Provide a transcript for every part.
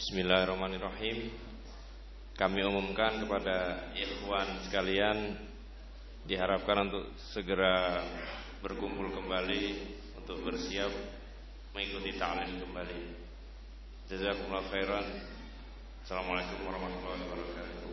Bismillahirrahmanirrahim. Kami umumkan kepada ikhwan sekalian Diharapkan untuk segera berkumpul kembali Untuk bersiap mengikuti ta'lim kembali. Jazakumullah khairan. Assalamualaikum warahmatullahi wabarakatuh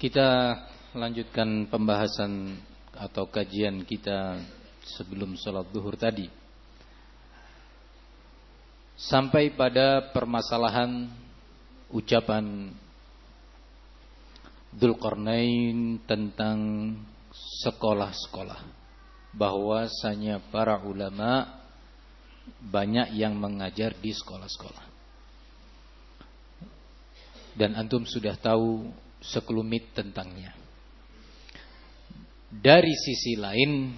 Kita lanjutkan pembahasan atau kajian kita sebelum sholat duhur tadi. Sampai pada permasalahan ucapan Dulkarnain tentang sekolah-sekolah. Bahwasanya para ulama banyak yang mengajar di sekolah-sekolah. Dan antum sudah tahu sekelumit tentangnya. Dari sisi lain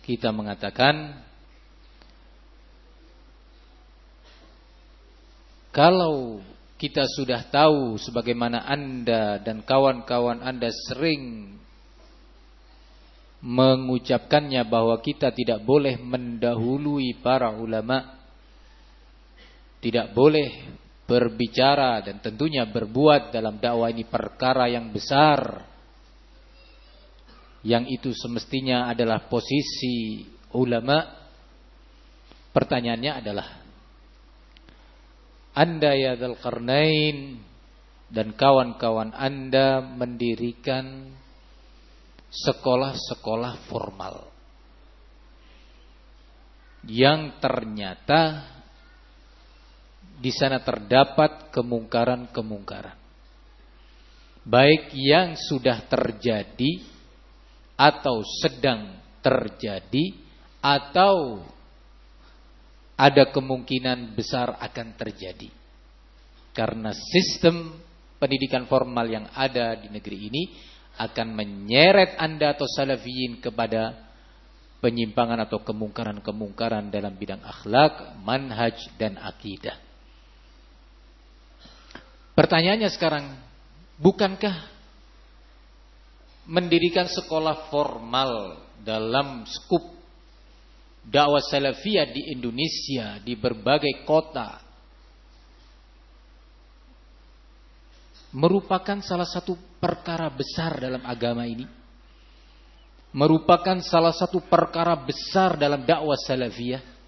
kita mengatakan kalau kita sudah tahu sebagaimana Anda dan kawan-kawan Anda sering mengucapkannya bahwa kita tidak boleh mendahului para ulama tidak boleh berbicara dan tentunya berbuat dalam dakwah ini perkara yang besar. Yang itu semestinya adalah posisi ulama. Pertanyaannya adalah anda ya Dzulqarnain dan kawan-kawan Anda mendirikan sekolah-sekolah formal yang ternyata di sana terdapat kemungkaran-kemungkaran. Baik yang sudah terjadi atau sedang terjadi atau ada kemungkinan besar akan terjadi. Karena sistem pendidikan formal yang ada di negeri ini akan menyeret Anda atau salafiyin kepada penyimpangan atau kemungkaran-kemungkaran dalam bidang akhlak, manhaj dan akidah. Pertanyaannya sekarang, bukankah mendirikan sekolah formal dalam skup dakwah salafiyah di Indonesia di berbagai kota merupakan salah satu perkara besar dalam agama ini? Merupakan salah satu perkara besar dalam dakwah salafiyah?